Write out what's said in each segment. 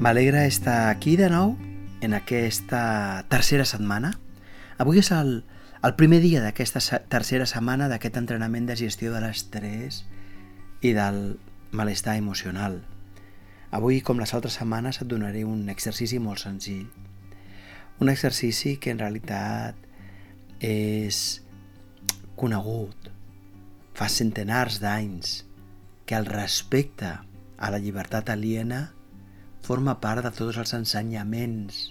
M'alegra estar aquí de nou en aquesta tercera setmana. Avui és el, el primer dia d'aquesta tercera setmana d'aquest entrenament de gestió de l'estrès i del malestar emocional. Avui, com les altres setmanes, et donaré un exercici molt senzill. Un exercici que en realitat és conegut fa centenars d'anys que el respecte a la llibertat aliena forma part de tots els ensenyaments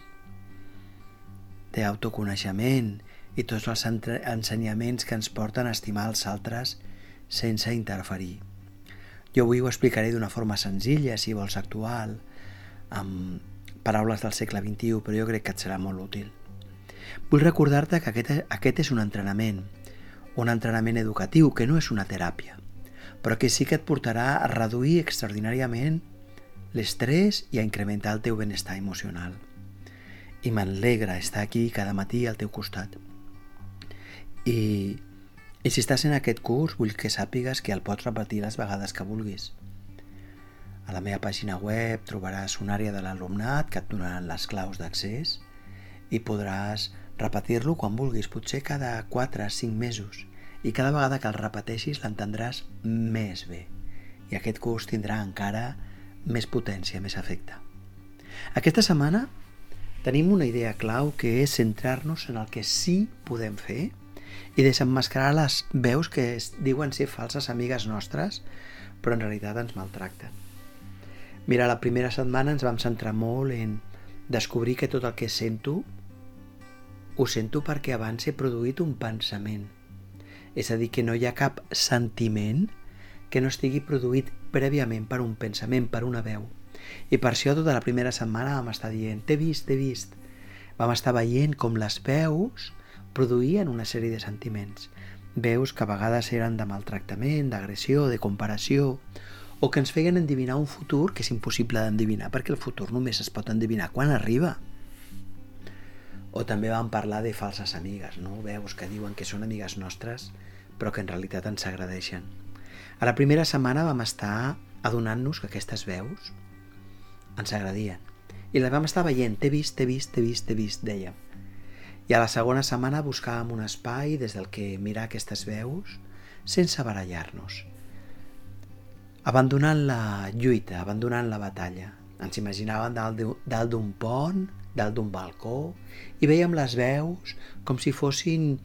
d'autoconeixement i tots els ensenyaments que ens porten a estimar els altres sense interferir. Jo avui ho explicaré d'una forma senzilla, si vols actual, amb paraules del segle XXI, però jo crec que et serà molt útil. Vull recordar-te que aquest, aquest és un entrenament, un entrenament educatiu, que no és una teràpia, però que sí que et portarà a reduir extraordinàriament l'estrès i a incrementar el teu benestar emocional. I m'alegra estar aquí cada matí al teu costat. I, I si estàs en aquest curs, vull que sàpigues que el pots repetir les vegades que vulguis. A la meva pàgina web trobaràs una àrea de l'alumnat que et donaran les claus d'accés i podràs repetir-lo quan vulguis, potser cada 4 o 5 mesos. I cada vegada que el repeteixis l'entendràs més bé. I aquest curs tindrà encara més potència, més efecte. Aquesta setmana tenim una idea clau que és centrar-nos en el que sí podem fer i desenmascarar les veus que es diuen ser falses amigues nostres però en realitat ens maltracten. Mira, la primera setmana ens vam centrar molt en descobrir que tot el que sento ho sento perquè abans he produït un pensament. És a dir, que no hi ha cap sentiment que no estigui produït prèviament per un pensament, per una veu. I per això tota la primera setmana vam estar dient t'he vist, t'he vist. Vam estar veient com les veus produïen una sèrie de sentiments. Veus que a vegades eren de maltractament, d'agressió, de comparació, o que ens feien endivinar un futur que és impossible d'endivinar perquè el futur només es pot endivinar quan arriba. O també vam parlar de falses amigues, no? Veus que diuen que són amigues nostres però que en realitat ens agradeixen. A la primera setmana vam estar adonant-nos que aquestes veus ens agradien. I les vam estar veient, t'he vist, t'he vist, t'he vist, t'he vist, dèiem. I a la segona setmana buscàvem un espai des del que mirar aquestes veus sense barallar-nos. Abandonant la lluita, abandonant la batalla. Ens imaginàvem dalt d'un pont, dalt d'un balcó, i veiem les veus com si fossin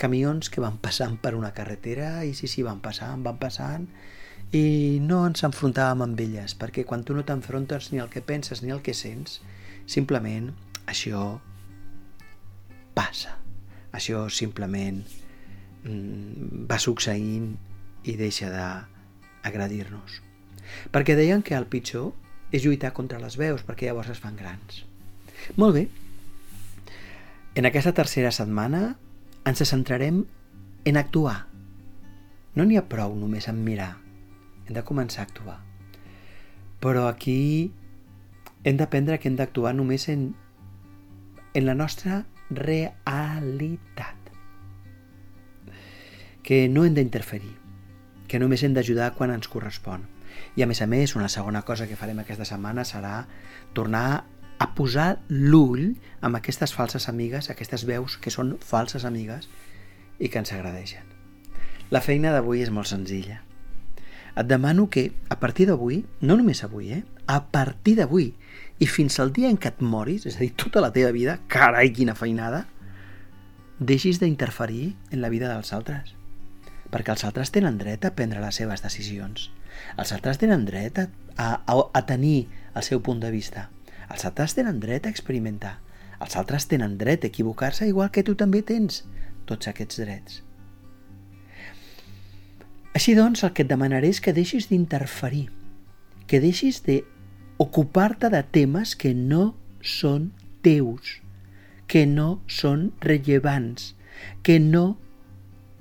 camions que van passant per una carretera i sí, sí, van passant, van passant i no ens enfrontàvem amb elles perquè quan tu no t'enfrontes ni el que penses ni el que sents simplement això passa. Això simplement mm, va succeint i deixa d'agradir-nos. Perquè deien que el pitjor és lluitar contra les veus perquè llavors es fan grans. Molt bé. En aquesta tercera setmana ens centrarem en actuar. No n'hi ha prou només en mirar, hem de començar a actuar. Però aquí hem d'aprendre que hem d'actuar només en, en la nostra realitat. Que no hem d'interferir, que només hem d'ajudar quan ens correspon. I a més a més, una segona cosa que farem aquesta setmana serà tornar a posar l'ull amb aquestes falses amigues, aquestes veus que són falses amigues i que ens agradeixen. La feina d'avui és molt senzilla. Et demano que a partir d'avui, no només avui, eh? a partir d'avui i fins al dia en què et moris, és a dir, tota la teva vida, carai, quina feinada, deixis d'interferir en la vida dels altres. Perquè els altres tenen dret a prendre les seves decisions. Els altres tenen dret a, a, a tenir el seu punt de vista els altres tenen dret a experimentar. Els altres tenen dret a equivocar-se igual que tu també tens tots aquests drets. Així doncs, el que et demanaré és que deixis d'interferir, que deixis d'ocupar-te de temes que no són teus, que no són rellevants, que no...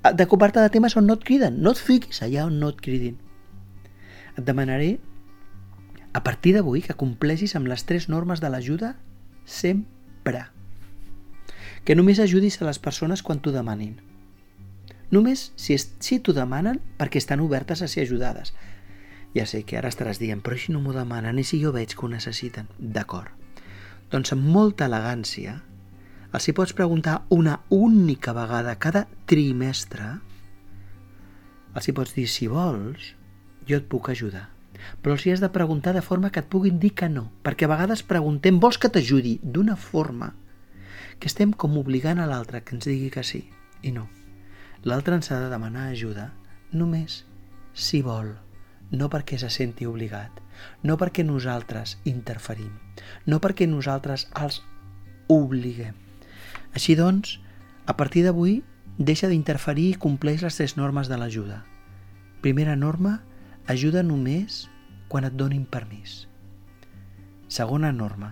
d'ocupar-te de temes on no et criden, no et fiquis allà on no et cridin. Et demanaré a partir d'avui que compleixis amb les tres normes de l'ajuda sempre. Que només ajudis a les persones quan t'ho demanin. Només si, si t'ho demanen perquè estan obertes a ser ajudades. Ja sé que ara estaràs dient, però si no m'ho demanen i si jo veig que ho necessiten. D'acord. Doncs amb molta elegància els hi pots preguntar una única vegada cada trimestre els hi pots dir, si vols, jo et puc ajudar. Però els hi has de preguntar de forma que et puguin dir que no, perquè a vegades preguntem, vols que t'ajudi? D'una forma que estem com obligant a l'altre que ens digui que sí, i no. L'altre ens ha de demanar ajuda només si vol, no perquè se senti obligat, no perquè nosaltres interferim, no perquè nosaltres els obliguem. Així doncs, a partir d'avui, deixa d'interferir i compleix les tres normes de l'ajuda. Primera norma, ajuda només quan et donin permís. Segona norma,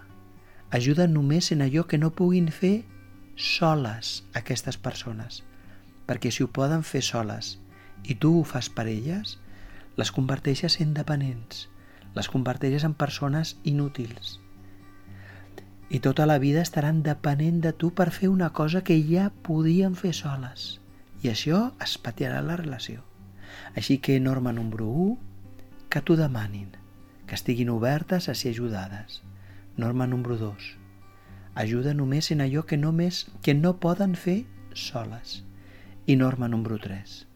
ajuda només en allò que no puguin fer soles aquestes persones, perquè si ho poden fer soles i tu ho fas per elles, les converteixes en dependents, les converteixes en persones inútils. I tota la vida estaran depenent de tu per fer una cosa que ja podien fer soles. I això es patirà la relació. Així que norma número 1, que t'ho demanin, que estiguin obertes a ser ajudades. Norma número 2, ajuda només en allò que, només, que no poden fer soles. I norma número 3,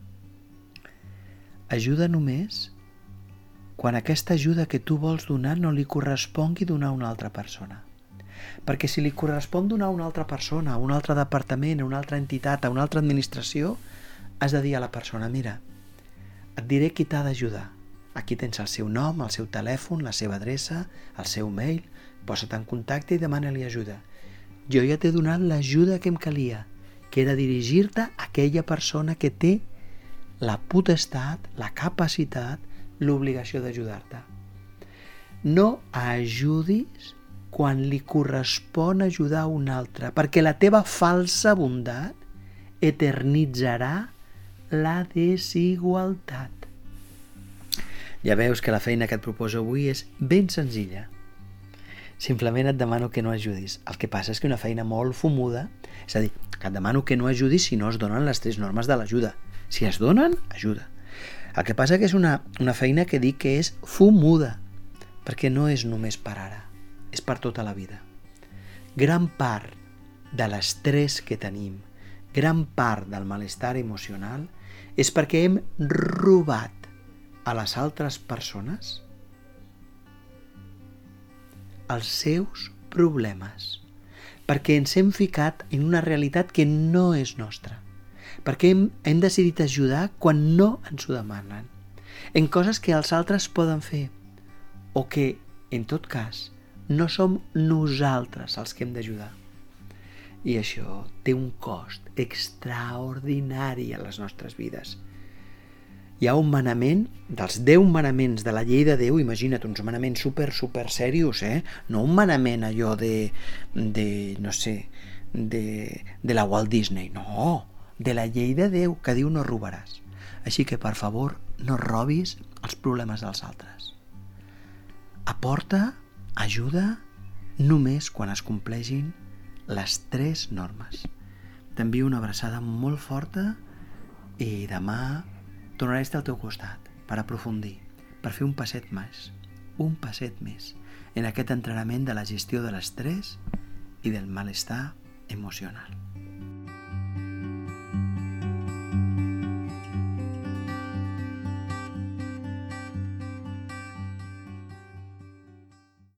Ajuda només quan aquesta ajuda que tu vols donar no li correspongui donar a una altra persona. Perquè si li correspon donar a una altra persona, a un altre departament, a una altra entitat, a una altra administració, has de dir a la persona, mira, et diré qui t'ha d'ajudar. Aquí tens el seu nom, el seu telèfon, la seva adreça, el seu mail, posa't en contacte i demana-li ajuda. Jo ja t'he donat l'ajuda que em calia, que era dirigir-te a aquella persona que té la potestat, la capacitat, l'obligació d'ajudar-te. No ajudis quan li correspon ajudar a un altre, perquè la teva falsa bondat eternitzarà la desigualtat. Ja veus que la feina que et proposo avui és ben senzilla. Simplement et demano que no ajudis. El que passa és que una feina molt fumuda, és a dir, que et demano que no ajudis si no es donen les tres normes de l'ajuda. Si es donen, ajuda. El que passa que és una, una feina que dic que és fumuda, perquè no és només per ara, és per tota la vida. Gran part de l'estrès que tenim, gran part del malestar emocional, és perquè hem robat a les altres persones els seus problemes, perquè ens hem ficat en una realitat que no és nostra. Perquè hem, hem decidit ajudar quan no ens ho demanen, en coses que els altres poden fer, o que, en tot cas, no som nosaltres els que hem d'ajudar. I això té un cost extraordinari a les nostres vides. Hi ha un manament, dels 10 manaments de la llei de Déu, imagina't, uns manaments super, super serios, eh? No un manament allò de, de no sé, de, de la Walt Disney, no, de la llei de Déu que diu no robaràs. Així que, per favor, no robis els problemes dels altres. Aporta, ajuda, només quan es compleixin les tres normes. T'envio una abraçada molt forta i demà tornaré a estar al teu costat per aprofundir, per fer un passet més, un passet més en aquest entrenament de la gestió de l'estrès i del malestar emocional.